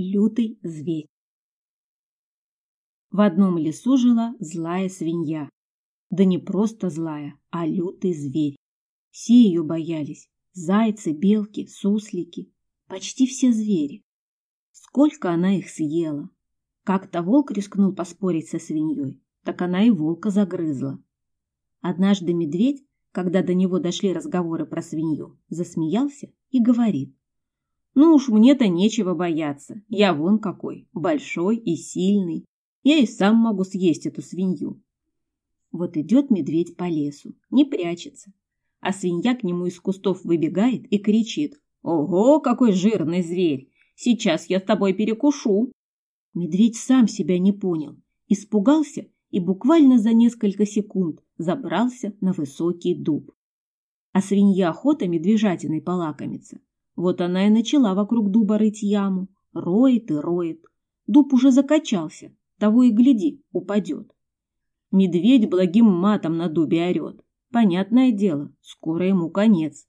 Лютый зверь. В одном лесу жила злая свинья. Да не просто злая, а лютый зверь. Все ее боялись. Зайцы, белки, суслики. Почти все звери. Сколько она их съела. Как-то волк рискнул поспорить со свиньей, так она и волка загрызла. Однажды медведь, когда до него дошли разговоры про свинью, засмеялся и говорит. Ну уж мне-то нечего бояться. Я вон какой, большой и сильный. Я и сам могу съесть эту свинью. Вот идет медведь по лесу, не прячется. А свинья к нему из кустов выбегает и кричит. «Ого, какой жирный зверь! Сейчас я с тобой перекушу!» Медведь сам себя не понял, испугался и буквально за несколько секунд забрался на высокий дуб. А свинья охота медвежатиной полакомится. Вот она и начала вокруг дуба рыть яму. Роет и роет. Дуб уже закачался, того и гляди, упадет. Медведь благим матом на дубе орет. Понятное дело, скоро ему конец.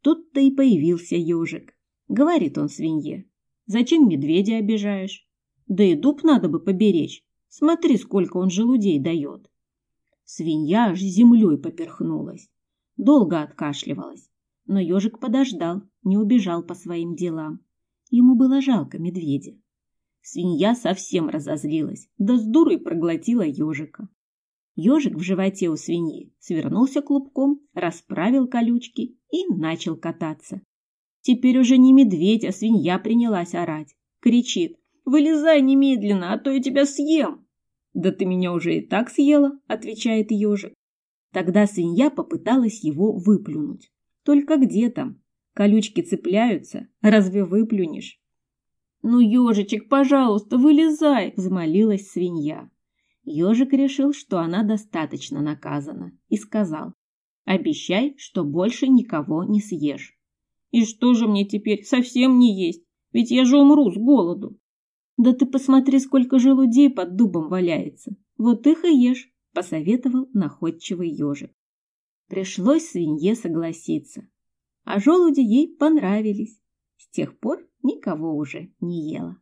Тут-то и появился ежик. Говорит он свинье. Зачем медведя обижаешь? Да и дуб надо бы поберечь. Смотри, сколько он желудей дает. Свинья аж землей поперхнулась. Долго откашливалась. Но ежик подождал, не убежал по своим делам. Ему было жалко медведя. Свинья совсем разозлилась, да с дурой проглотила ежика. Ежик в животе у свиньи свернулся клубком, расправил колючки и начал кататься. Теперь уже не медведь, а свинья принялась орать. Кричит. «Вылезай немедленно, а то я тебя съем!» «Да ты меня уже и так съела», — отвечает ежик. Тогда свинья попыталась его выплюнуть. Только где там? Колючки цепляются, разве выплюнешь? «Ну, ежичек, пожалуйста, вылезай!» – взмолилась свинья. Ежик решил, что она достаточно наказана, и сказал, «Обещай, что больше никого не съешь». «И что же мне теперь, совсем не есть? Ведь я же умру с голоду». «Да ты посмотри, сколько желудей под дубом валяется. Вот их и ешь», – посоветовал находчивый ежик. Пришлось свинье согласиться. А желуди ей понравились. С тех пор никого уже не ела.